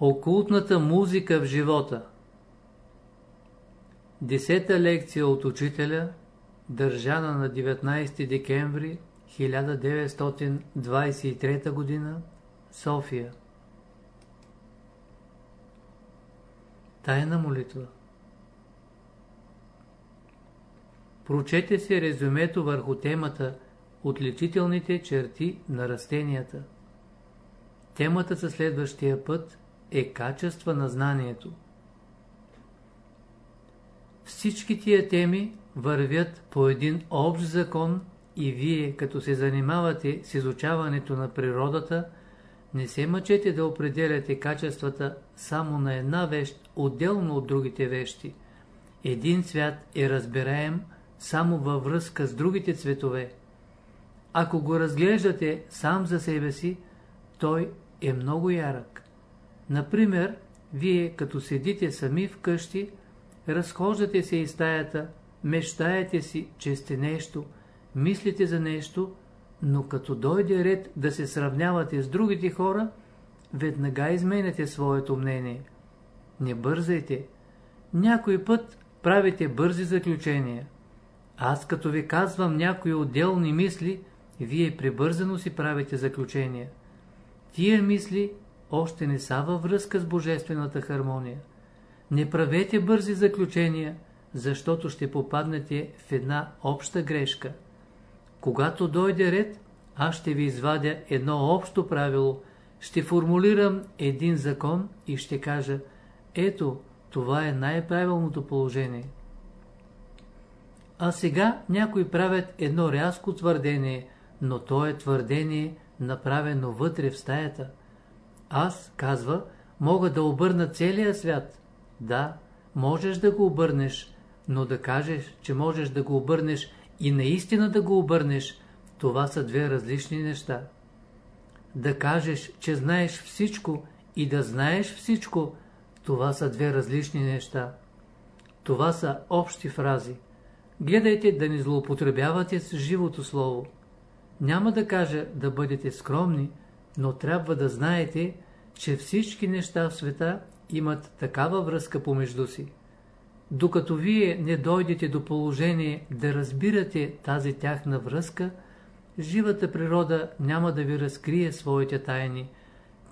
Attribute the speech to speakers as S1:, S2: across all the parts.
S1: Окултната музика в живота Десета лекция от учителя, държана на 19 декември 1923 г. София Тайна молитва Прочете се резюмето върху темата Отличителните черти на растенията. Темата за следващия път е качества на знанието. Всички тия теми вървят по един общ закон и вие, като се занимавате с изучаването на природата, не се мъчете да определяте качествата само на една вещ, отделно от другите вещи. Един цвят е разбираем само във връзка с другите цветове. Ако го разглеждате сам за себе си, той е много ярък. Например, вие като седите сами вкъщи, разхождате се из стаята, мечтаете си, че сте нещо, мислите за нещо, но като дойде ред да се сравнявате с другите хора, веднага изменяте своето мнение. Не бързайте. Някой път правите бързи заключения. Аз като ви казвам някои отделни мисли, вие прибързано си правите заключения. Тия мисли още не са във връзка с божествената хармония. Не правете бързи заключения, защото ще попаднете в една обща грешка. Когато дойде ред, аз ще ви извадя едно общо правило, ще формулирам един закон и ще кажа, ето, това е най-правилното положение. А сега някои правят едно рязко твърдение, но то е твърдение, направено вътре в стаята. Аз, казва, мога да обърна целия свят. Да, можеш да го обърнеш, но да кажеш, че можеш да го обърнеш и наистина да го обърнеш, това са две различни неща. Да кажеш, че знаеш всичко и да знаеш всичко, това са две различни неща. Това са общи фрази. Гледайте да не злоупотребявате с живото слово. Няма да кажа да бъдете скромни, но трябва да знаете, че всички неща в света имат такава връзка помежду си. Докато вие не дойдете до положение да разбирате тази тяхна връзка, живата природа няма да ви разкрие своите тайни.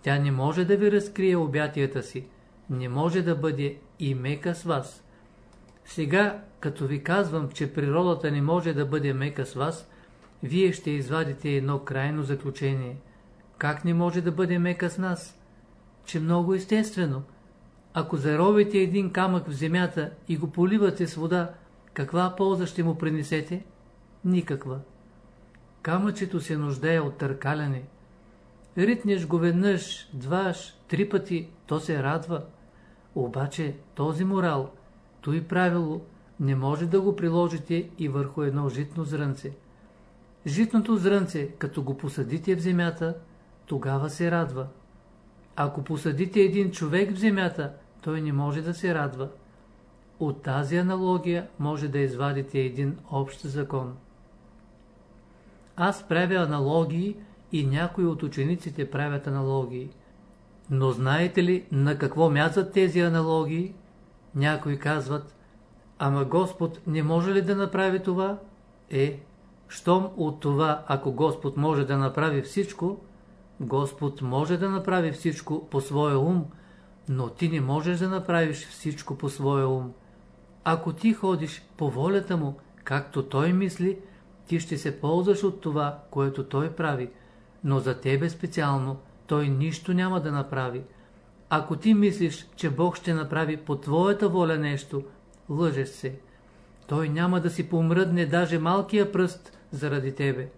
S1: Тя не може да ви разкрие обятията си, не може да бъде и мека с вас. Сега, като ви казвам, че природата не може да бъде мека с вас, вие ще извадите едно крайно заключение. Как не може да бъде мека с нас? Че много естествено. Ако заровите един камък в земята и го поливате с вода, каква полза ще му принесете? Никаква. Камъчето се нуждае от търкаляне. Ритнеш го веднъж, дваш, три пъти, то се радва. Обаче този морал, той правило, не може да го приложите и върху едно житно зрънце. Житното зрънце, като го посадите в земята, тогава се радва. Ако посадите един човек в земята, той не може да се радва. От тази аналогия може да извадите един общ закон. Аз правя аналогии и някои от учениците правят аналогии. Но знаете ли на какво мязат тези аналогии? Някои казват, ама Господ не може ли да направи това? Е, щом от това, ако Господ може да направи всичко, Господ може да направи всичко по своя ум, но ти не можеш да направиш всичко по своя ум. Ако ти ходиш по волята му, както той мисли, ти ще се ползваш от това, което той прави, но за тебе специално той нищо няма да направи. Ако ти мислиш, че Бог ще направи по твоята воля нещо, лъжеш се. Той няма да си помръдне даже малкия пръст заради тебе.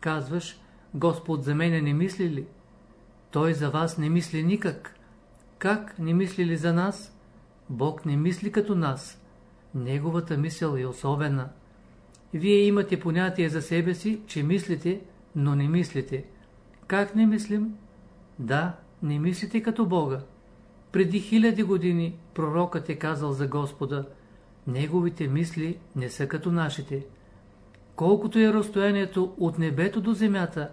S1: Казваш, Господ за мене не мисли ли? Той за вас не мисли никак. Как не мисли ли за нас? Бог не мисли като нас. Неговата мисъл е особена. Вие имате понятие за себе си, че мислите, но не мислите. Как не мислим? Да, не мислите като Бога. Преди хиляди години пророкът е казал за Господа, неговите мисли не са като нашите. Колкото е разстоянието от небето до земята,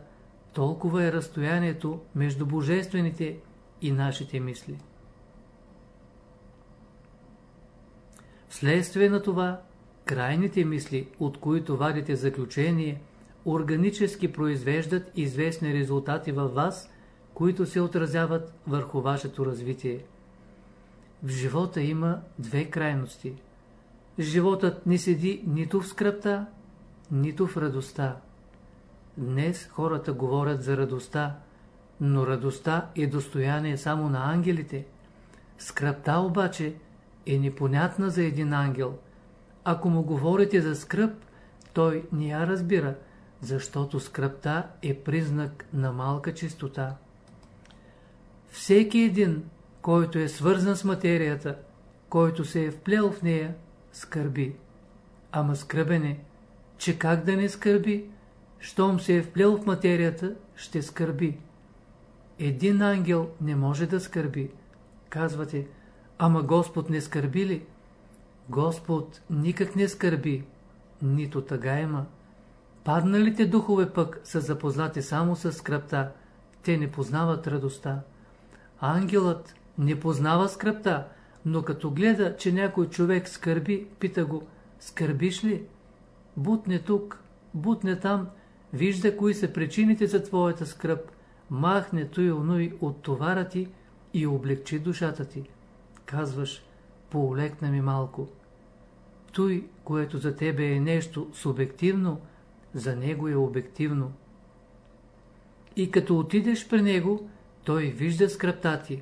S1: толкова е разстоянието между божествените и нашите мисли. Вследствие на това, крайните мисли, от които вадите заключение, органически произвеждат известни резултати във вас, които се отразяват върху вашето развитие. В живота има две крайности. Животът не седи нито в скръпта, нито в радостта. Днес хората говорят за радостта, но радостта е достояние само на ангелите. Скръпта обаче е непонятна за един ангел. Ако му говорите за скръп, той не я разбира, защото скръпта е признак на малка чистота. Всеки един, който е свързан с материята, който се е вплел в нея, скърби. Ама скръбене, че как да не скърби, щом се е вплел в материята, ще скърби. Един ангел не може да скърби. Казвате, ама Господ не скърби ли? Господ никак не скърби, нито тъга има. Падналите духове пък са запознати само с скръпта, те не познават радостта. Ангелът не познава скръпта, но като гледа, че някой човек скърби, пита го, скърбиш ли? Бутне тук, бутне там, вижда кои са причините за твоята скръп, махне той онуй от товара ти и облегчи душата ти. Казваш, поолекна ми малко. Той, което за тебе е нещо субективно, за него е обективно. И като отидеш при него, той вижда скръпта ти,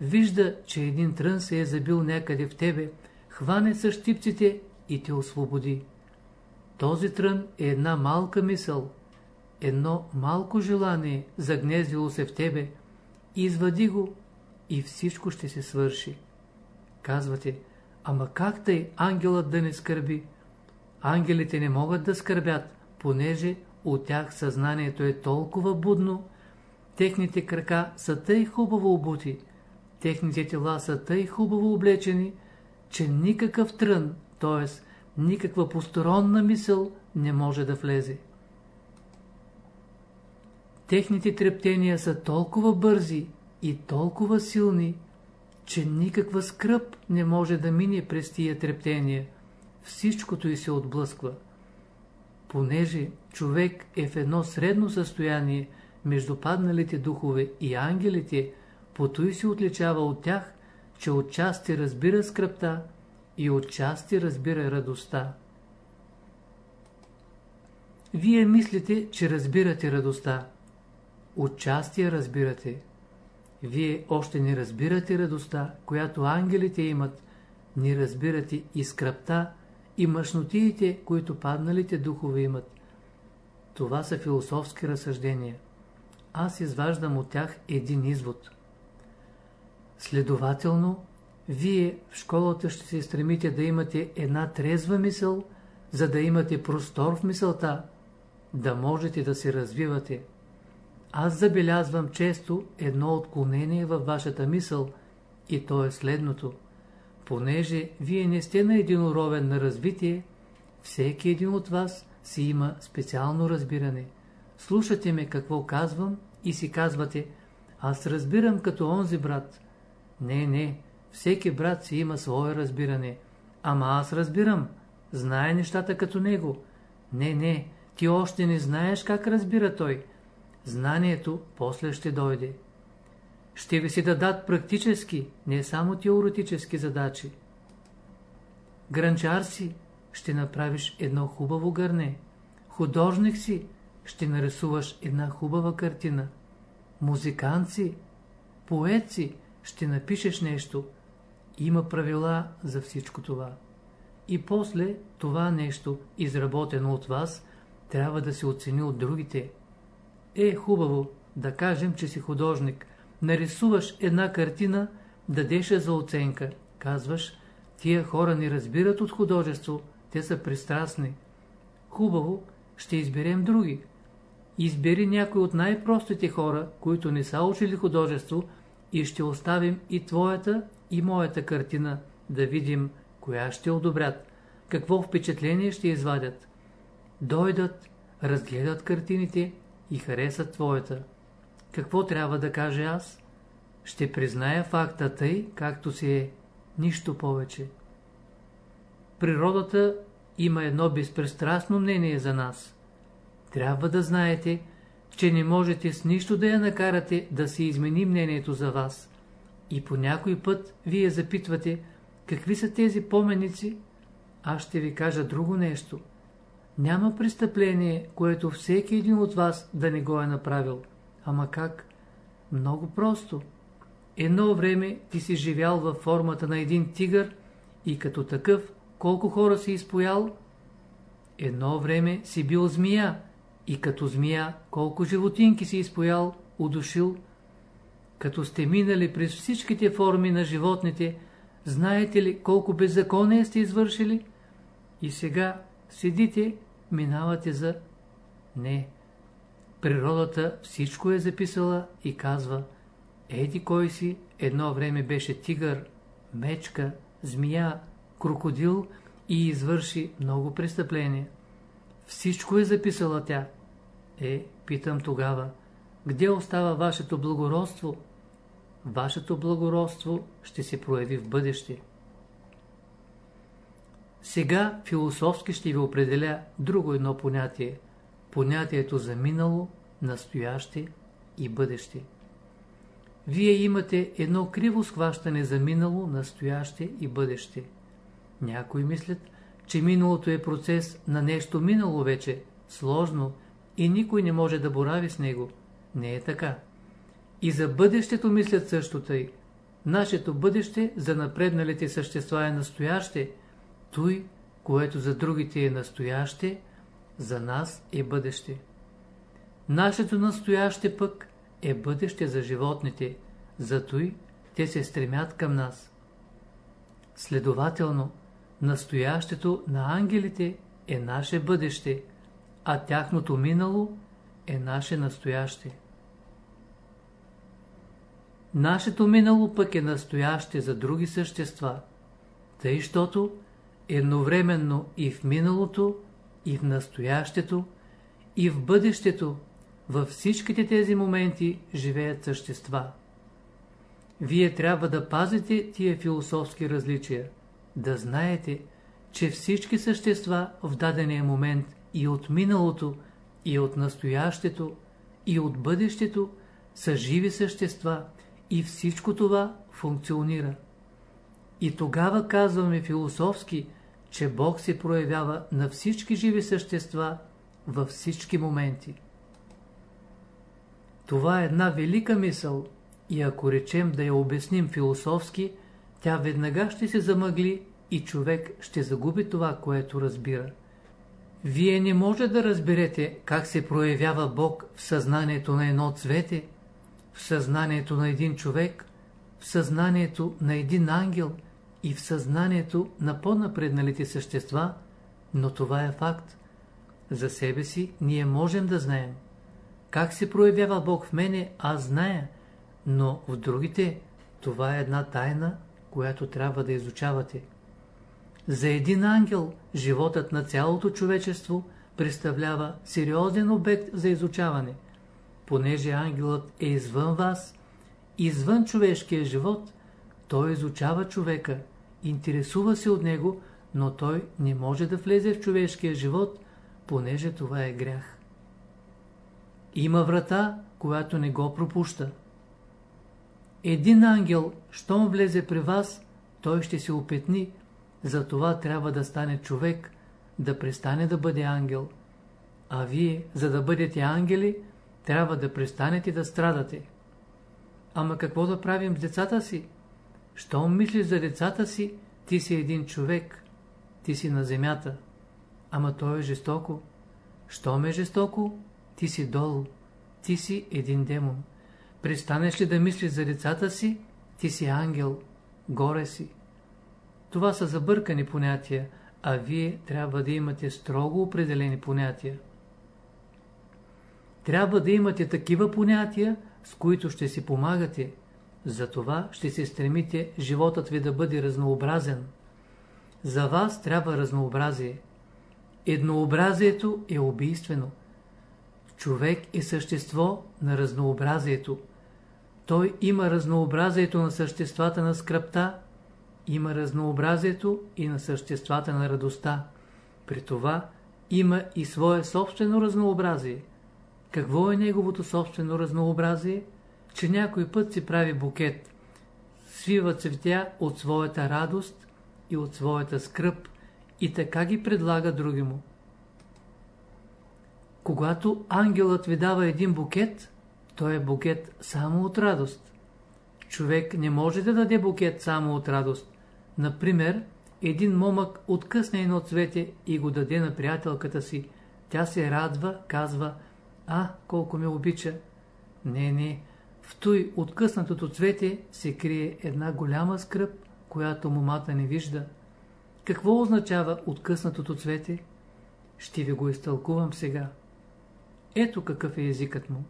S1: вижда, че един трън се е забил някъде в тебе, хване с щипците и те освободи. Този трън е една малка мисъл, едно малко желание загнездило се в тебе, извади го и всичко ще се свърши. Казвате, ама как тъй ангелът да не скърби? Ангелите не могат да скърбят, понеже от тях съзнанието е толкова будно, техните крака са тъй хубаво обути, техните тела са тъй хубаво облечени, че никакъв трън, т.е. никаква посторонна мисъл не може да влезе. Техните трептения са толкова бързи и толкова силни, че никаква скръп не може да мине през тия трептения. Всичкото и се отблъсква. Понеже човек е в едно средно състояние между падналите духове и ангелите, по той се отличава от тях, че отчасти разбира скръпта и отчасти разбира радостта. Вие мислите, че разбирате радостта. Отчасти я разбирате. Вие още не разбирате радостта, която ангелите имат, не разбирате и скръпта, и мъжнотиите, които падналите духове имат. Това са философски разсъждения. Аз изваждам от тях един извод. Следователно, вие в школата ще се стремите да имате една трезва мисъл, за да имате простор в мисълта, да можете да се развивате. Аз забелязвам често едно отклонение във вашата мисъл и то е следното. Понеже вие не сте на един уровен на развитие, всеки един от вас си има специално разбиране. Слушате ме какво казвам и си казвате, аз разбирам като онзи брат. Не, не, всеки брат си има свое разбиране. Ама аз разбирам, знае нещата като него. Не, не, ти още не знаеш как разбира той. Знанието после ще дойде. Ще ви се дадат практически, не само теоретически задачи. Гранчар си, ще направиш едно хубаво гърне. Художник си, ще нарисуваш една хубава картина. Музикант си, поет си, ще напишеш нещо. Има правила за всичко това. И после това нещо, изработено от вас, трябва да се оцени от другите. Е, хубаво, да кажем, че си художник. Нарисуваш една картина, дадеш я за оценка. Казваш, тия хора не разбират от художество, те са пристрастни. Хубаво, ще изберем други. Избери някой от най-простите хора, които не са учили художество и ще оставим и твоята, и моята картина, да видим коя ще одобрят, какво впечатление ще извадят. Дойдат, разгледат картините и харесат твоята. Какво трябва да кажа аз? Ще призная факта тъй, както си е, нищо повече. природата има едно безпристрастно мнение за нас. Трябва да знаете, че не можете с нищо да я накарате да се измени мнението за вас. И по някой път вие запитвате, какви са тези поменици? Аз ще ви кажа друго нещо. Няма престъпление, което всеки един от вас да не го е направил. Ама как? Много просто. Едно време ти си живял във формата на един тигър и като такъв колко хора си изпоял? Едно време си бил змия и като змия колко животинки си изпоял, удушил? Като сте минали през всичките форми на животните, знаете ли колко беззаконие сте извършили? И сега седите, минавате за... Не. Природата всичко е записала и казва Еди кой си едно време беше тигър, мечка, змия, крокодил и извърши много престъпления. Всичко е записала тя. Е, питам тогава, где остава вашето благородство? Вашето благородство ще се прояви в бъдеще. Сега философски ще ви определя друго едно понятие. Понятието за минало, настояще и бъдеще. Вие имате едно криво схващане за минало, настояще и бъдеще. Някои мислят, че миналото е процес на нещо минало вече, сложно и никой не може да борави с него. Не е така. И за бъдещето мислят също тъй. Нашето бъдеще за напредналите същества е настояще, той, което за другите е настояще, за нас е бъдеще. Нашето настояще пък е бъдеще за животните, зато и те се стремят към нас. Следователно, настоящето на ангелите е наше бъдеще, а тяхното минало е наше настояще. Нашето минало пък е настояще за други същества, тъй, щото едновременно и в миналото, и в настоящето, и в бъдещето, във всичките тези моменти живеят същества. Вие трябва да пазите тия философски различия, да знаете, че всички същества в дадения момент и от миналото, и от настоящето, и от бъдещето са живи същества и всичко това функционира. И тогава казваме философски, че Бог се проявява на всички живи същества във всички моменти. Това е една велика мисъл и ако речем да я обясним философски, тя веднага ще се замъгли и човек ще загуби това, което разбира. Вие не може да разберете как се проявява Бог в съзнанието на едно цвете, в съзнанието на един човек, в съзнанието на един ангел и в съзнанието на по-напредналите същества, но това е факт. За себе си ние можем да знаем. Как се проявява Бог в мене, аз зная, но в другите това е една тайна, която трябва да изучавате. За един ангел животът на цялото човечество представлява сериозен обект за изучаване. Понеже ангелът е извън вас, извън човешкия живот, той изучава човека, интересува се от него, но той не може да влезе в човешкия живот, понеже това е грях. Има врата, която не го пропуща. Един ангел, щом влезе при вас, той ще се опетни, затова трябва да стане човек, да престане да бъде ангел. А вие, за да бъдете ангели, трябва да престанете да страдате. Ама какво да правим с децата си? Щом мислиш за децата си, ти си един човек, ти си на земята. Ама то е жестоко. Щом е жестоко, ти си долу, ти си един демон. Престанеш ли да мислиш за децата си, ти си ангел, горе си. Това са забъркани понятия, а вие трябва да имате строго определени понятия. Трябва да имате такива понятия, с които ще си помагате. Затова ще се стремите животът ви да бъде разнообразен. За вас трябва разнообразие. Еднообразието е убийствено. Човек е същество на разнообразието. Той има разнообразието на съществата на скръпта, има разнообразието и на съществата на радостта. При това има и свое собствено разнообразие. Какво е неговото собствено разнообразие? Че някой път си прави букет, свива цветя от своята радост и от своята скръп и така ги предлага други му. Когато ангелът ви дава един букет, той е букет само от радост. Човек не може да даде букет само от радост. Например, един момък откъсне едно цвете и го даде на приятелката си. Тя се радва, казва, а, колко ме обича. Не, не, в той откъснатото цвете се крие една голяма скръп, която момата не вижда. Какво означава откъснатото цвете? Ще ви го изтълкувам сега. Ето какъв е езикът му.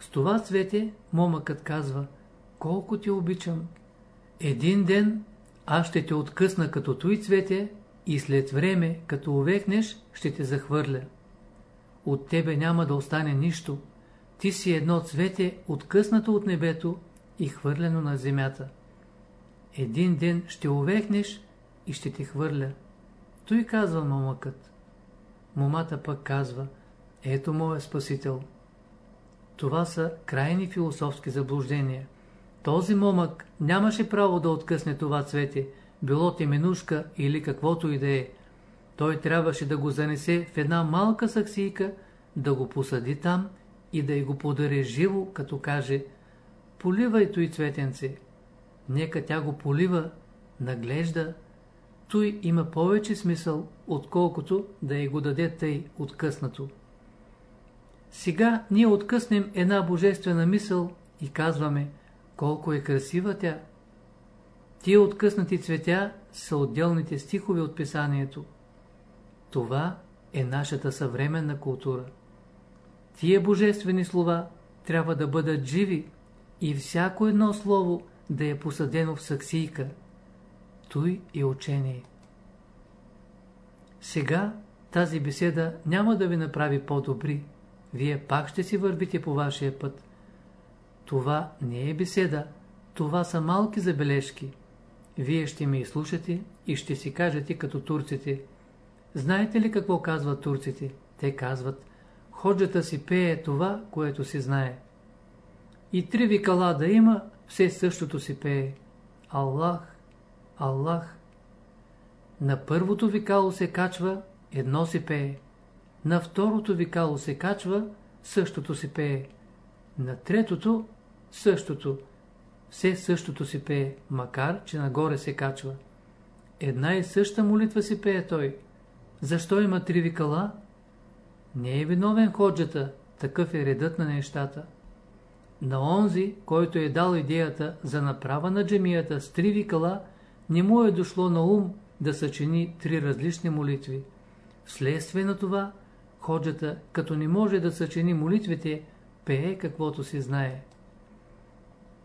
S1: С това цвете момъкът казва, колко ти обичам. Един ден аз ще те откъсна като той цвете и след време, като увекнеш, ще те захвърля. От тебе няма да остане нищо. Ти си едно цвете, откъснато от небето и хвърлено на земята. Един ден ще увекнеш и ще те хвърля. Той казва момъкът. Момата пък казва, ето моя спасител. Това са крайни философски заблуждения. Този момък нямаше право да откъсне това цвете, било теменушка или каквото и да е. Той трябваше да го занесе в една малка саксийка, да го посади там и да й го подари живо, като каже «Поливай той цветенце». Нека тя го полива, наглежда. Той има повече смисъл, отколкото да й го даде тъй откъснато. Сега ние откъснем една божествена мисъл и казваме колко е красива тя. Тия откъснати цветя са отделните стихове от писанието. Това е нашата съвременна култура. Тия божествени слова трябва да бъдат живи и всяко едно слово да е посадено в саксийка. Той е учение. Сега тази беседа няма да ви направи по-добри. Вие пак ще си вървите по вашия път. Това не е беседа, това са малки забележки. Вие ще ме изслушате и ще си кажете като турците. Знаете ли какво казват турците? Те казват, ходжата си пее това, което си знае. И три викала да има, все същото си пее. Аллах, Аллах. На първото викало се качва, едно си пее. На второто викало се качва, същото си пее. На третото, същото. Все същото си пее, макар, че нагоре се качва. Една и съща молитва си пее той. Защо има три викала? Не е виновен ходжата, такъв е редът на нещата. На онзи, който е дал идеята за направа на джемията с три викала, не му е дошло на ум да съчини три различни молитви. Вследствие на това, ходжата, като не може да съчини молитвите, пее каквото си знае.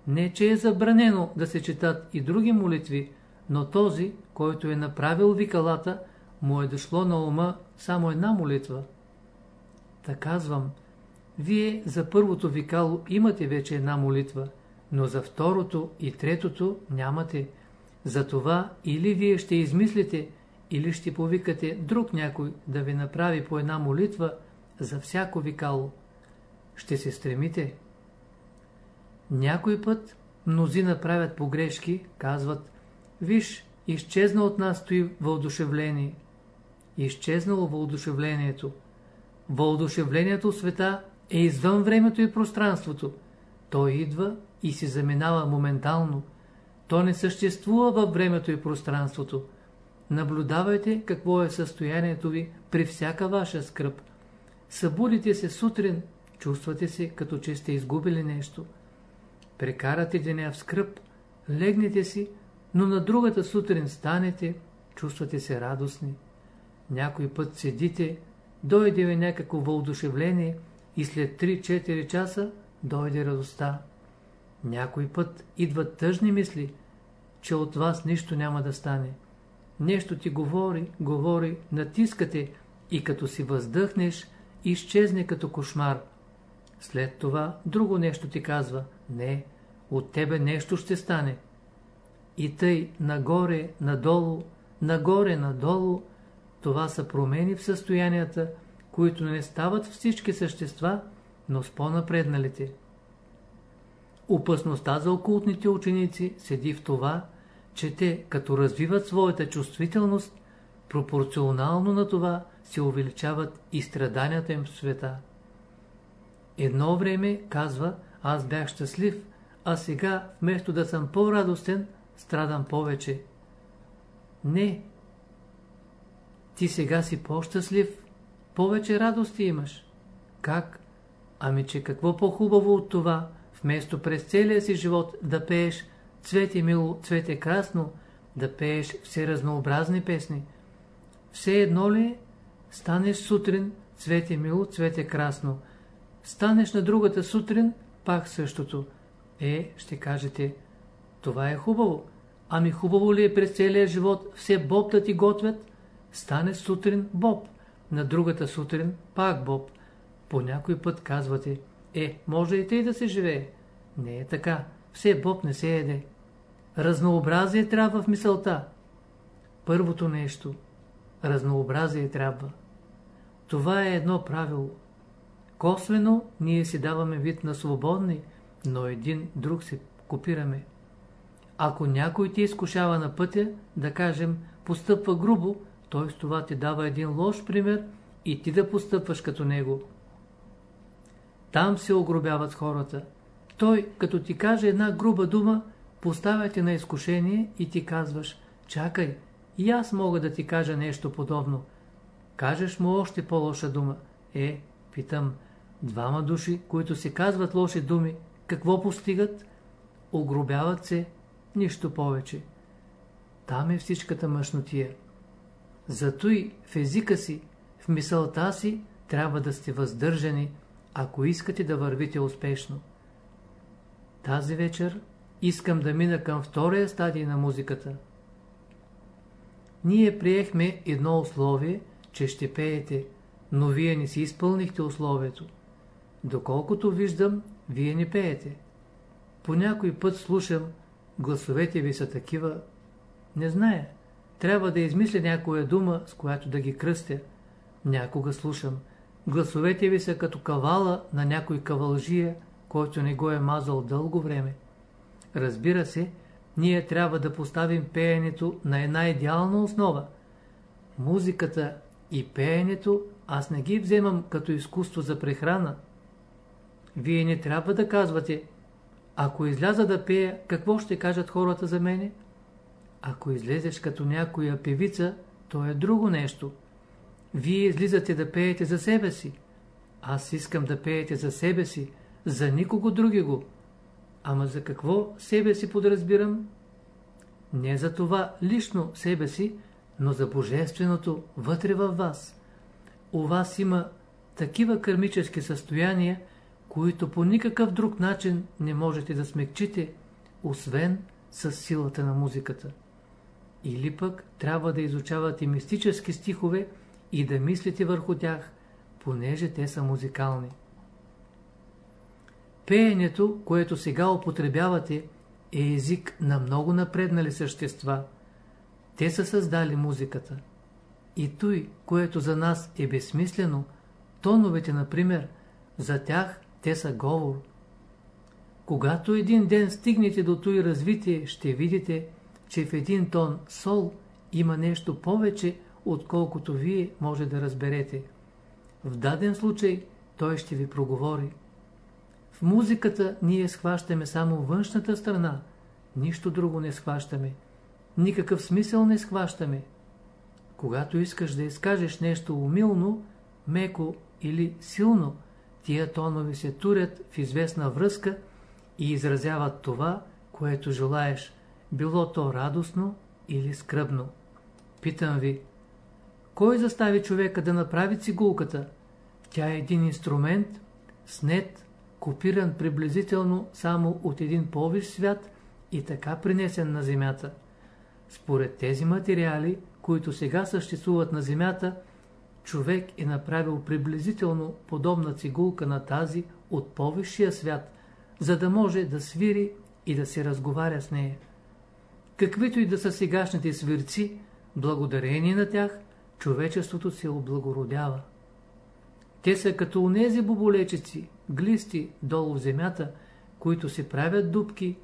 S1: Не, че е забранено да се четат и други молитви, но този, който е направил викалата, му е дошло на ума само една молитва. Та казвам, вие за първото викало имате вече една молитва, но за второто и третото нямате. Затова или вие ще измислите, или ще повикате друг някой да ви направи по една молитва за всяко викало. Ще се стремите. Някой път мнозина правят погрешки, казват, виж, изчезна от нас стои въодушевление. Изчезнало въодушевлението. Въодушевлението в света е извън времето и пространството. Той идва и се заминава моментално. То не съществува във времето и пространството. Наблюдавайте какво е състоянието ви при всяка ваша скръп. Събудите се сутрин, чувствате се като че сте изгубили нещо. Прекарате деня в скръп, легнете си, но на другата сутрин станете, чувствате се радостни. Някой път седите, дойде ви някакво въодушевление и след 3-4 часа дойде радостта. Някой път идват тъжни мисли, че от вас нищо няма да стане. Нещо ти говори, говори, натискате и като си въздъхнеш, изчезне като кошмар. След това друго нещо ти казва, не, от тебе нещо ще стане. И тъй нагоре, надолу, нагоре, надолу, това са промени в състоянията, които не стават всички същества, но с по-напредналите. Опасността за окултните ученици седи в това, че те, като развиват своята чувствителност, пропорционално на това се увеличават и страданията им в света. Едно време, казва, аз бях щастлив, а сега, вместо да съм по-радостен, страдам повече. Не. Ти сега си по-щастлив, повече радости имаш. Как? Ами, че какво по-хубаво от това, вместо през целия си живот да пееш цвете мило, цвете красно, да пееш все разнообразни песни. Все едно ли е? Станеш сутрин, цвете мило, цвете красно. Станеш на другата сутрин, пак същото. Е, ще кажете, това е хубаво. Ами хубаво ли е през целия живот все боб да ти готвят? Стане сутрин боб, на другата сутрин пак боб. По някой път казвате, е, може и тъй да се живее. Не е така, все боб не се еде. Разнообразие трябва в мисълта. Първото нещо. Разнообразие трябва. Това е едно правило. Косвено ние си даваме вид на свободни, но един друг се копираме. Ако някой ти изкушава на пътя, да кажем, постъпва грубо, той с това ти дава един лош пример и ти да постъпваш като него. Там се огробяват хората. Той, като ти каже една груба дума, поставя те на изкушение и ти казваш, чакай, и аз мога да ти кажа нещо подобно. Кажеш му още по-лоша дума. Е, питам, двама души, които си казват лоши думи, какво постигат? Огробяват се, нищо повече. Там е всичката мъжнотия. Зато и в езика си, в мисълта си, трябва да сте въздържани, ако искате да вървите успешно. Тази вечер искам да мина към втория стадий на музиката. Ние приехме едно условие, че ще пеете, но вие не си изпълнихте условието. Доколкото виждам, вие не пеете. По някой път слушам, гласовете ви са такива. Не зная, трябва да измисля някоя дума, с която да ги кръстя. Някога слушам, гласовете ви са като кавала на някой кавалжия, който не го е мазал дълго време. Разбира се, ние трябва да поставим пеенето на една идеална основа. Музиката и пеенето аз не ги вземам като изкуство за прехрана. Вие не трябва да казвате, ако изляза да пея, какво ще кажат хората за мене? Ако излезеш като някоя певица, то е друго нещо. Вие излизате да пеете за себе си. Аз искам да пеете за себе си, за никого други го. Ама за какво себе си подразбирам? Не за това лично себе си, но за Божественото вътре във вас. У вас има такива кармически състояния, които по никакъв друг начин не можете да смекчите, освен с силата на музиката. Или пък трябва да изучавате мистически стихове и да мислите върху тях, понеже те са музикални. Пеенето, което сега употребявате, е език на много напреднали същества. Те са създали музиката. И той, което за нас е безсмислено, тоновете, например, за тях те са говор. Когато един ден стигнете до той развитие, ще видите, че в един тон сол има нещо повече, отколкото вие може да разберете. В даден случай той ще ви проговори. В музиката ние схващаме само външната страна, нищо друго не схващаме. Никакъв смисъл не схващаме. Когато искаш да изкажеш нещо умилно, меко или силно, тия тонове се турят в известна връзка и изразяват това, което желаеш, било то радостно или скръбно. Питам ви, кой застави човека да направи цигулката? Тя е един инструмент, снет копиран приблизително само от един повиш свят и така принесен на Земята. Според тези материали, които сега съществуват на Земята, човек е направил приблизително подобна цигулка на тази от повисшия свят, за да може да свири и да се разговаря с нея. Каквито и да са сегашните свирци, благодарение на тях човечеството се облагородява. Те са като унези боболечици, глисти долу в земята, които се правят дубки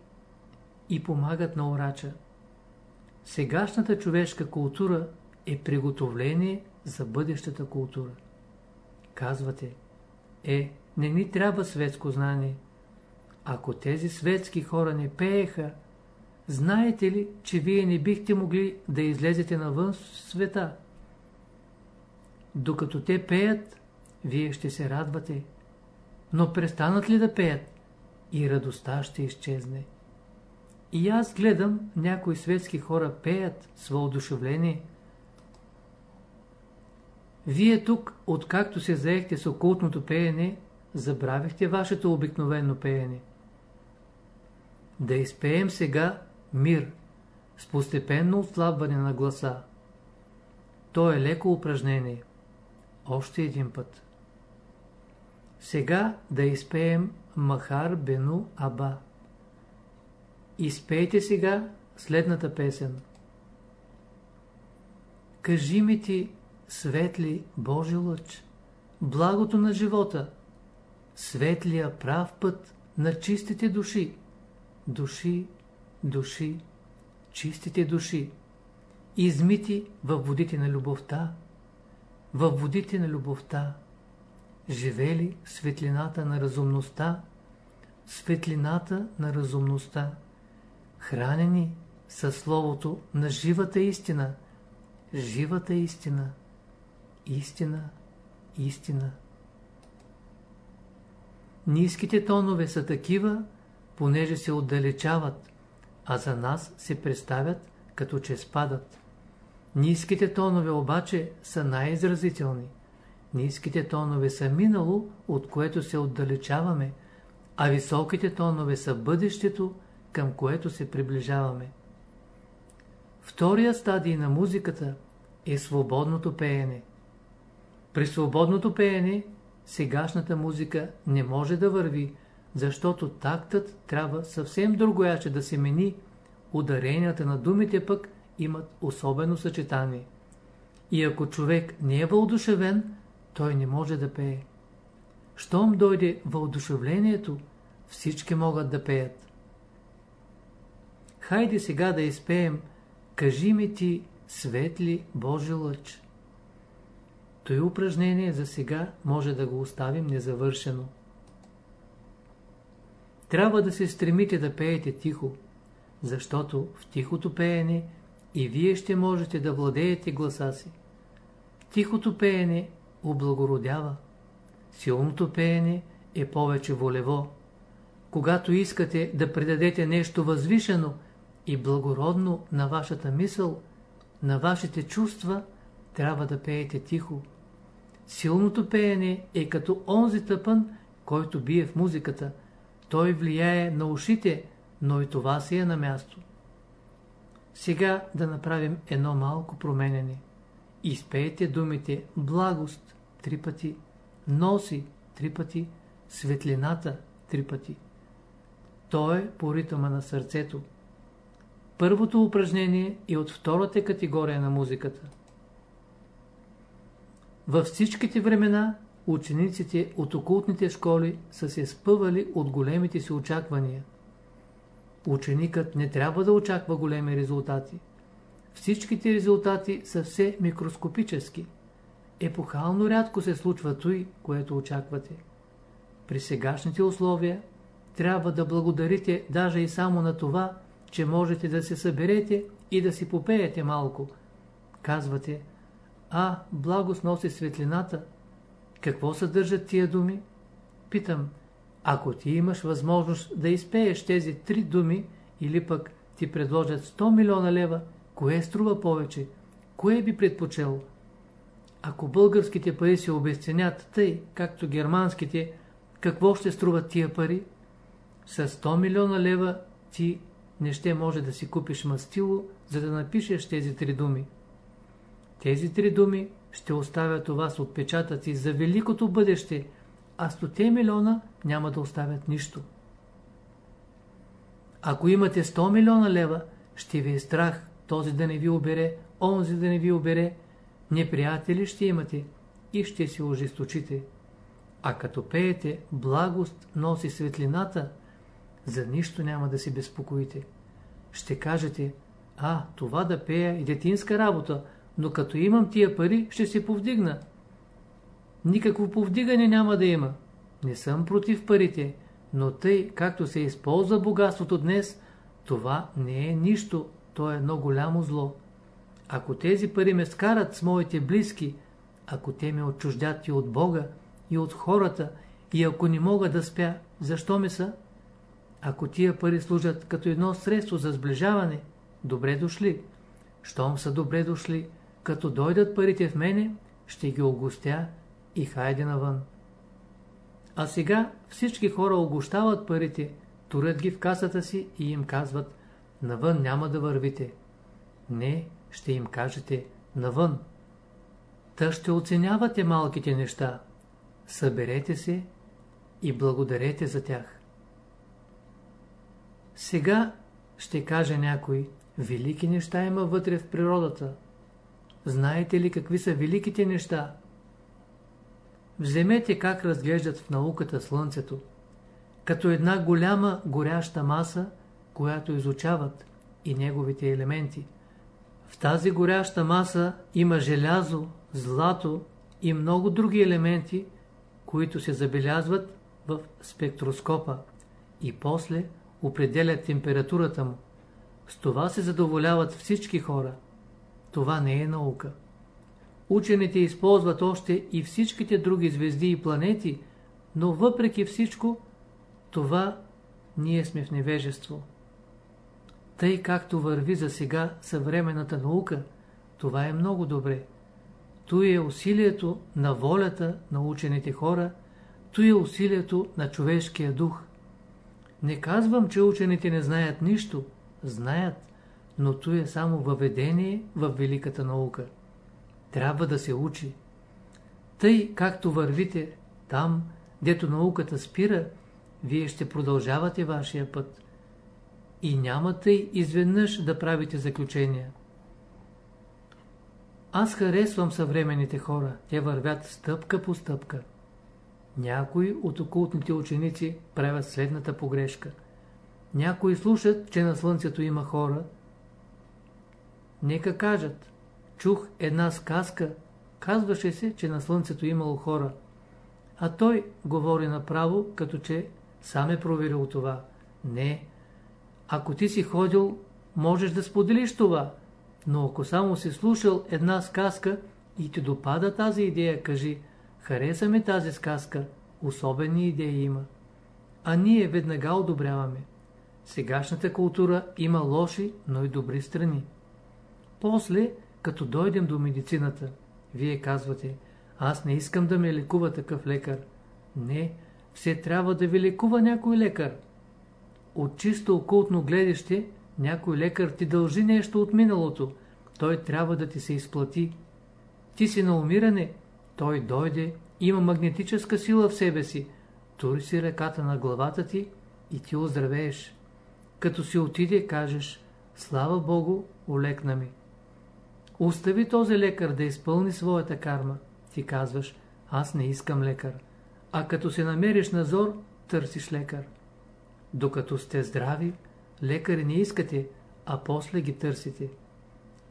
S1: и помагат на орача. Сегашната човешка култура е приготовление за бъдещата култура. Казвате, е, не ни трябва светско знание. Ако тези светски хора не пееха, знаете ли, че вие не бихте могли да излезете навън в света? Докато те пеят, вие ще се радвате. Но престанат ли да пеят, и радостта ще изчезне. И аз гледам, някои светски хора пеят с въодушевление. Вие тук, откакто се заехте с окултното пеене, забравихте вашето обикновено пеене. Да изпеем сега мир, с постепенно отслабване на гласа. То е леко упражнение. Още един път. Сега да изпеем Махар Бену Аба. Изпейте сега следната песен. Кажи ми ти, светли Божи лъч, благото на живота, светлия прав път на чистите души, души, души, чистите души, измити във водите на любовта, във водите на любовта, живели светлината на разумността, светлината на разумността, хранени със словото на живата истина, живата истина, истина, истина. Ниските тонове са такива, понеже се отдалечават, а за нас се представят като че спадат. Ниските тонове обаче са най-изразителни. Ниските тонове са минало, от което се отдалечаваме, а високите тонове са бъдещето, към което се приближаваме. Втория стадий на музиката е свободното пеене. При свободното пеене сегашната музика не може да върви, защото тактът трябва съвсем другояче да се мени, ударенията на думите пък имат особено съчетание. И ако човек не е въодушевен, той не може да пее. Щом дойде въодушевлението, всички могат да пеят. Хайде сега да изпеем Кажи ми ти, светли Божи лъч. Той упражнение за сега може да го оставим незавършено. Трябва да се стремите да пеете тихо, защото в тихото пеене и вие ще можете да владеете гласа си. Тихото пеене облагородява. Силното пеене е повече волево. Когато искате да предадете нещо възвишено и благородно на вашата мисъл, на вашите чувства, трябва да пеете тихо. Силното пеене е като онзи тъпън, който бие в музиката. Той влияе на ушите, но и това си е на място. Сега да направим едно малко променене. Изпейте думите благост три пъти, носи три пъти, светлината три пъти. То е по ритъма на сърцето. Първото упражнение е от втората категория на музиката. Във всичките времена учениците от окултните школи са се спъвали от големите си очаквания. Ученикът не трябва да очаква големи резултати. Всичките резултати са все микроскопически. Епохално рядко се случва той, което очаквате. При сегашните условия трябва да благодарите даже и само на това, че можете да се съберете и да си попеете малко. Казвате, а, благост носи светлината. Какво съдържат тия думи? Питам, ако ти имаш възможност да изпееш тези три думи или пък ти предложат 100 милиона лева, кое струва повече? Кое би предпочел? Ако българските пари се обесценят тъй, както германските, какво ще струват тия пари? С 100 милиона лева ти не ще може да си купиш мастило, за да напишеш тези три думи. Тези три думи ще оставят у вас отпечатъци за великото бъдеще, а 100 милиона няма да оставят нищо. Ако имате 100 милиона лева, ще ви е страх този да не ви обере, онзи да не ви обере, неприятели ще имате и ще се ожесточите. А като пеете, благост носи светлината, за нищо няма да се безпокоите. Ще кажете, а, това да пея е детинска работа, но като имам тия пари, ще се повдигна. Никакво повдигане няма да има. Не съм против парите, но тъй, както се използва богатството днес, това не е нищо, то е едно голямо зло. Ако тези пари ме скарат с моите близки, ако те ме отчуждят и от Бога, и от хората, и ако не мога да спя, защо ме са? Ако тия пари служат като едно средство за сближаване, добре дошли. Щом са добре дошли, като дойдат парите в мене, ще ги огостя и хайде навън. А сега всички хора огощават парите, турят ги в касата си и им казват, навън няма да вървите. Не, ще им кажете, навън. Та ще оценявате малките неща. Съберете се и благодарете за тях. Сега ще каже някой, велики неща има вътре в природата. Знаете ли какви са великите неща? Вземете как разглеждат в науката Слънцето, като една голяма горяща маса, която изучават и неговите елементи. В тази горяща маса има желязо, злато и много други елементи, които се забелязват в спектроскопа и после определят температурата му. С това се задоволяват всички хора. Това не е наука. Учените използват още и всичките други звезди и планети, но въпреки всичко, това ние сме в невежество. Тъй както върви за сега съвременната наука, това е много добре. То е усилието на волята на учените хора, то е усилието на човешкия дух. Не казвам, че учените не знаят нищо, знаят, но то е само въведение в великата наука. Трябва да се учи. Тъй, както вървите там, дето науката спира, вие ще продължавате вашия път. И няма тъй изведнъж да правите заключения. Аз харесвам съвременните хора. Те вървят стъпка по стъпка. Някои от окултните ученици правят следната погрешка. Някои слушат, че на Слънцето има хора. Нека кажат, чух една сказка, казваше се, че на Слънцето имало хора. А той говори направо, като че сам е проверил това. Не. Ако ти си ходил, можеш да споделиш това. Но ако само си слушал една сказка и ти допада тази идея, кажи, хареса ми тази сказка, особени идеи има. А ние веднага одобряваме. Сегашната култура има лоши, но и добри страни. После като дойдем до медицината, вие казвате, аз не искам да ме лекува такъв лекар. Не, все трябва да ви лекува някой лекар. От чисто окултно гледаще, някой лекар ти дължи нещо от миналото. Той трябва да ти се изплати. Ти си на умиране, той дойде, има магнетическа сила в себе си. Тури си ръката на главата ти и ти оздравееш. Като си отиде, кажеш, слава Богу, олекна ми. Остави този лекар да изпълни своята карма. Ти казваш, аз не искам лекар. А като се намериш назор, търсиш лекар. Докато сте здрави, лекари не искате, а после ги търсите.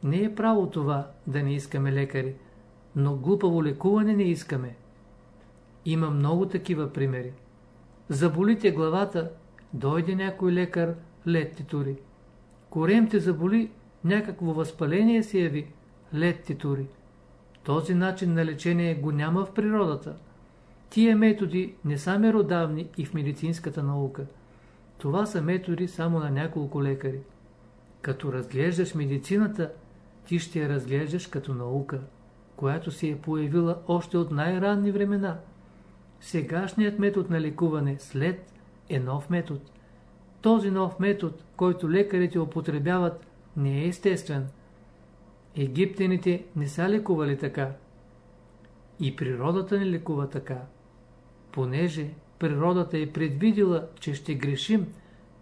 S1: Не е право това да не искаме лекари, но глупаво лекуване не искаме. Има много такива примери. Заболите главата, дойде някой лекар, лед ти тури. Корем те заболи, някакво възпаление се яви, лед ти тури. Този начин на лечение го няма в природата. Тия методи не са меродавни и в медицинската наука. Това са методи само на няколко лекари. Като разглеждаш медицината, ти ще я разглеждаш като наука, която се е появила още от най-ранни времена. Сегашният метод на лекуване след е нов метод. Този нов метод, който лекарите употребяват, не е естествен – Египтяните не са лекували така. И природата не лекува така. Понеже природата е предвидила, че ще грешим,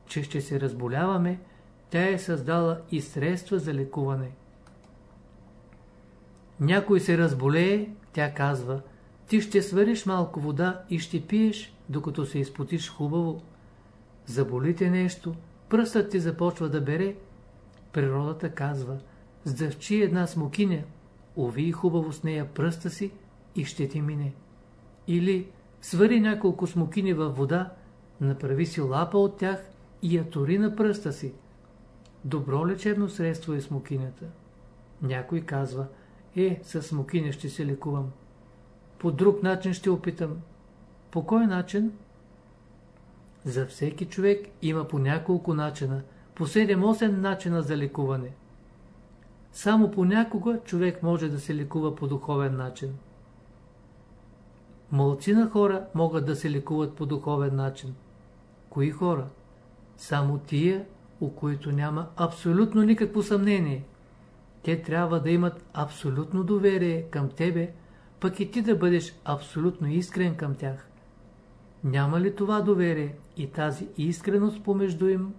S1: че ще се разболяваме, тя е създала и средства за лекуване. Някой се разболее, тя казва, ти ще свариш малко вода и ще пиеш, докато се изпотиш хубаво. Заболите нещо, пръстът ти започва да бере. Природата казва, сдъвчи една смокиня, ови хубаво с нея пръста си и ще ти мине. Или свари няколко смокини във вода, направи си лапа от тях и я тори на пръста си. Добро лечебно средство е смокинята. Някой казва, е, с смокиня ще се лекувам. По друг начин ще опитам. По кой начин? За всеки човек има по няколко начина, по 7-8 начина за лекуване. Само понякога човек може да се лекува по духовен начин. на хора могат да се лекуват по духовен начин. Кои хора? Само тия, у които няма абсолютно никакво съмнение. Те трябва да имат абсолютно доверие към тебе, пък и ти да бъдеш абсолютно искрен към тях. Няма ли това доверие и тази искреност помежду им,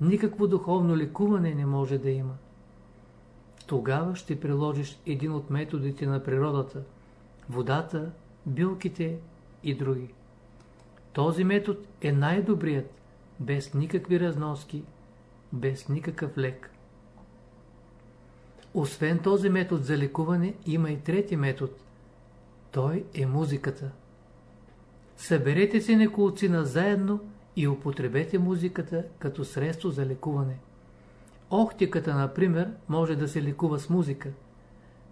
S1: никакво духовно лекуване не може да има. Тогава ще приложиш един от методите на природата – водата, билките и други. Този метод е най-добрият, без никакви разноски, без никакъв лек. Освен този метод за лекуване, има и трети метод. Той е музиката. Съберете се неколцина заедно и употребете музиката като средство за лекуване. Охтиката, например, може да се лекува с музика.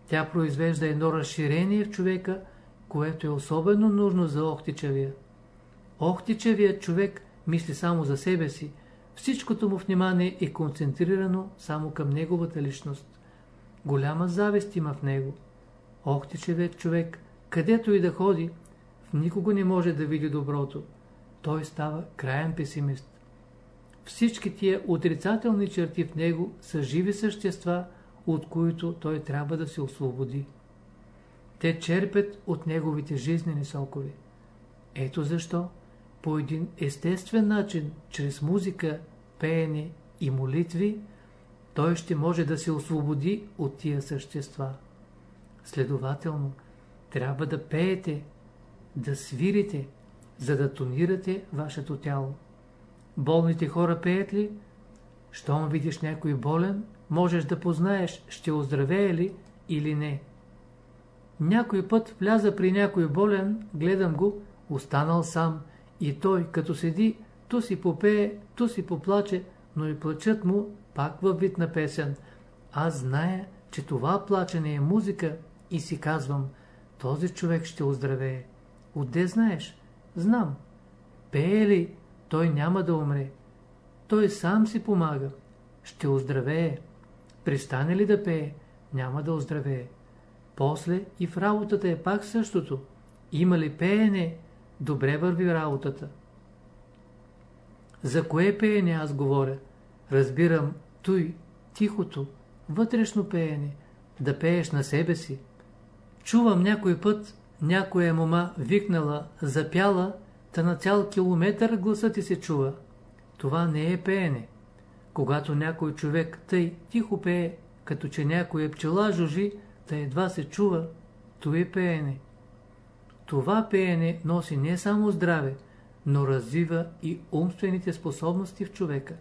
S1: Тя произвежда едно разширение в човека, което е особено нужно за охтичавия. Охтичавият човек мисли само за себе си, всичкото му внимание е концентрирано само към неговата личност. Голяма завист има в него. Охтичевият човек, където и да ходи, в никого не може да види доброто. Той става краен песимист. Всички тия отрицателни черти в него са живи същества, от които той трябва да се освободи. Те черпят от неговите жизнени сокови. Ето защо по един естествен начин, чрез музика, пеене и молитви, той ще може да се освободи от тия същества. Следователно, трябва да пеете, да свирите, за да тонирате вашето тяло. Болните хора пеят ли? Щом видиш някой болен, можеш да познаеш, ще оздравее ли или не. Някой път вляза при някой болен, гледам го, останал сам, и той, като седи, то си попее, то си поплаче, но и плачът му пак във вид на песен. Аз зная, че това плачене е музика и си казвам, този човек ще оздравее. Отде знаеш? Знам. Пее ли, той няма да умре. Той сам си помага. Ще оздравее. Пристане ли да пее, няма да оздравее. После и в работата е пак същото. Има ли пеене, добре върви работата. За кое пеене аз говоря? Разбирам той, тихото, вътрешно пеене, да пееш на себе си. Чувам някой път, някоя мома викнала, запяла, та на цял километър гласът ти се чува. Това не е пеене. Когато някой човек тъй тихо пее, като че някоя пчела жужи, та едва се чува, то е пеене. Това пеене носи не само здраве, но развива и умствените способности в човека.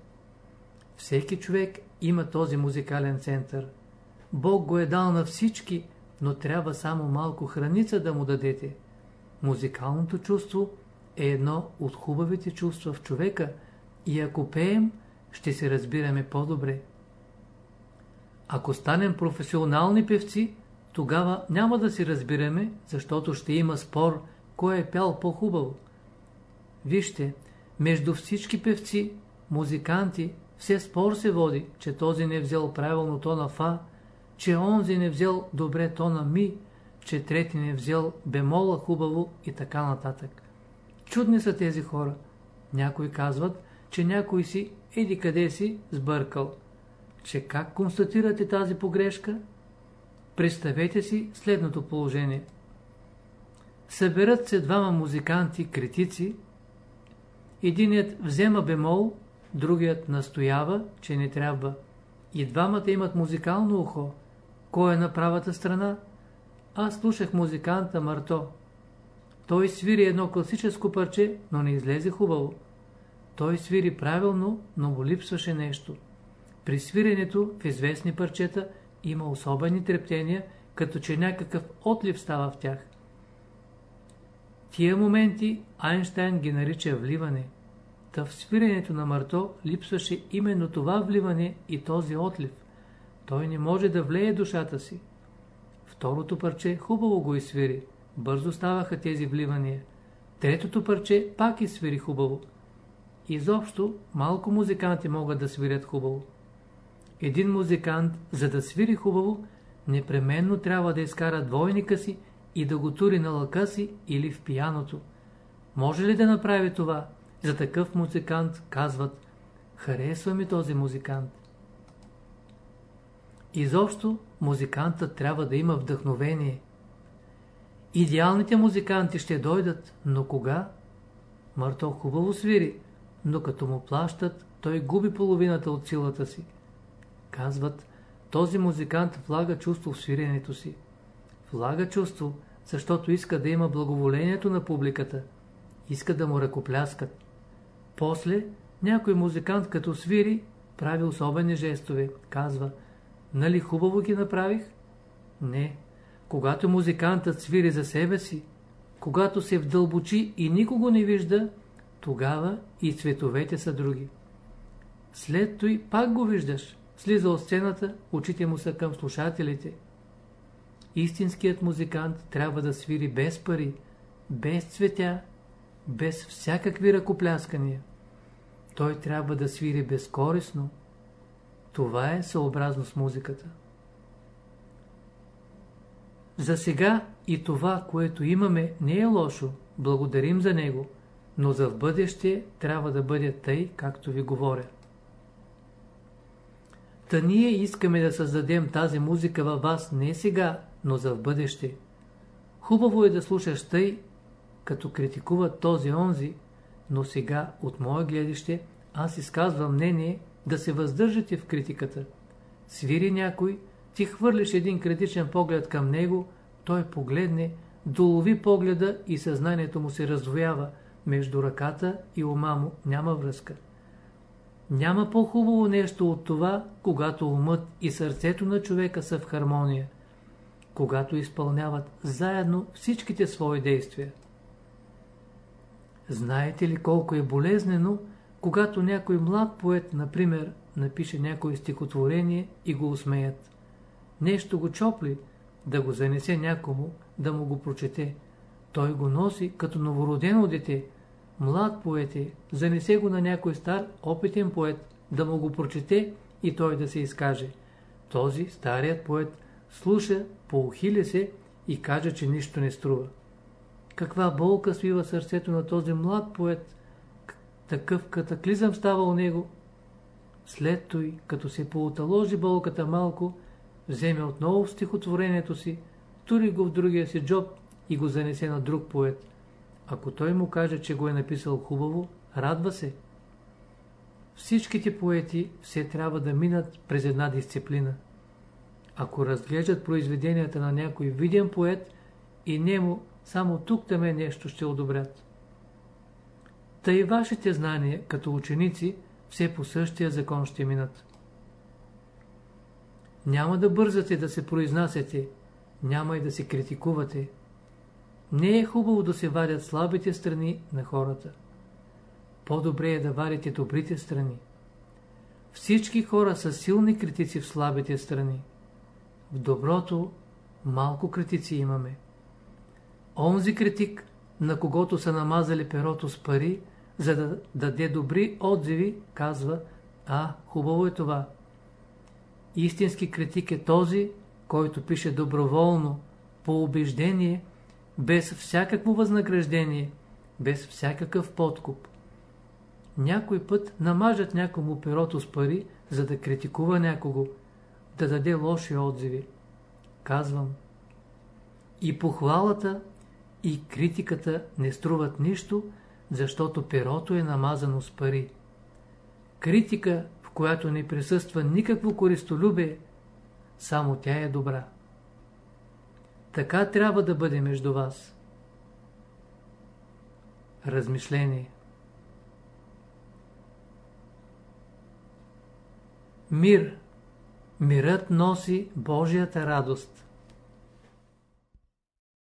S1: Всеки човек има този музикален център. Бог го е дал на всички, но трябва само малко храница да му дадете. Музикалното чувство е едно от хубавите чувства в човека и ако пеем, ще се разбираме по-добре. Ако станем професионални певци, тогава няма да си разбираме, защото ще има спор, кой е пял по-хубаво. Вижте, между всички певци, музиканти, все спор се води, че този не е взел правилно тона фа, че онзи не е взел добре тона ми, че трети не е взел бемола хубаво и така нататък. Чудни са тези хора. Някои казват, че някой си еди къде си сбъркал. Че как констатирате тази погрешка? Представете си следното положение. Съберат се двама музиканти, критици. Единият взема бемол, другият настоява, че не трябва. И двамата имат музикално ухо. Кой е на правата страна? Аз слушах музиканта Марто. Той свири едно класическо парче, но не излезе хубаво. Той свири правилно, но му липсваше нещо. При свиренето в известни парчета има особени трептения, като че някакъв отлив става в тях. Тия моменти Айнштайн ги нарича вливане. Та в свиренето на Марто липсваше именно това вливане и този отлив. Той не може да влее душата си. Второто парче хубаво го изсвири. Бързо ставаха тези вливания. Третото парче пак изсвири хубаво. Изобщо малко музиканти могат да свирят хубаво. Един музикант, за да свири хубаво, непременно трябва да изкара двойника си и да го тури на лъка си или в пияното. Може ли да направи това? За такъв музикант казват, харесва ми този музикант. Изобщо музикантът трябва да има вдъхновение. Идеалните музиканти ще дойдат, но кога? Марто хубаво свири, но като му плащат, той губи половината от силата си. Казват, този музикант влага чувство в свиренето си. Влага чувство, защото иска да има благоволението на публиката. Иска да му ръкопляскат. После, някой музикант като свири, прави особени жестове. Казва, нали хубаво ги направих? Не. Когато музикантът свири за себе си, когато се вдълбочи и никого не вижда, тогава и цветовете са други. След той пак го виждаш. Слиза от сцената, очите му са към слушателите. Истинският музикант трябва да свири без пари, без цветя, без всякакви ръкопляскания. Той трябва да свири безкорисно. Това е съобразно с музиката. За сега и това, което имаме, не е лошо. Благодарим за него, но за в бъдеще трябва да бъде тъй, както ви говоря. Та ние искаме да създадем тази музика във вас не сега, но за в бъдеще. Хубаво е да слушаш тъй, като критикуват този онзи, но сега, от мое гледище, аз изказвам мнение да се въздържате в критиката. Свири някой, ти хвърлиш един критичен поглед към него, той погледне, долови погледа и съзнанието му се раздвоява, между ръката и ума му няма връзка. Няма по-хубаво нещо от това, когато умът и сърцето на човека са в хармония, когато изпълняват заедно всичките свои действия. Знаете ли колко е болезнено, когато някой млад поет, например, напише някое стихотворение и го усмеят? Нещо го чопли, да го занесе някому, да му го прочете. Той го носи като новородено дете, Млад поет е, занесе го на някой стар, опитен поет, да му го прочете и той да се изкаже. Този, старият поет, слуша, поухиля се и каже, че нищо не струва. Каква болка свива сърцето на този млад поет, такъв катаклизъм става у него. След той, като се поуталожи болката малко, вземе отново стихотворението си, тури го в другия си джоб и го занесе на друг поет. Ако той му каже, че го е написал хубаво, радва се. Всичките поети все трябва да минат през една дисциплина. Ако разглеждат произведенията на някой виден поет и нему само тук-таме нещо ще одобрят. Та и вашите знания, като ученици, все по същия закон ще минат. Няма да бързате да се произнасяте, няма и да се критикувате. Не е хубаво да се варят слабите страни на хората. По-добре е да варите добрите страни. Всички хора са силни критици в слабите страни. В доброто малко критици имаме. Онзи критик, на когото са намазали перото с пари, за да даде добри отзиви, казва, а, хубаво е това. Истински критик е този, който пише доброволно, по убеждение, без всякакво възнаграждение, без всякакъв подкуп. Някой път намажат някому перото с пари, за да критикува някого, да даде лоши отзиви. Казвам, и похвалата, и критиката не струват нищо, защото перото е намазано с пари. Критика, която не присъства никакво користолюбие, само тя е добра. Така трябва да бъде между вас. Размишление Мир. Мирът носи Божията радост.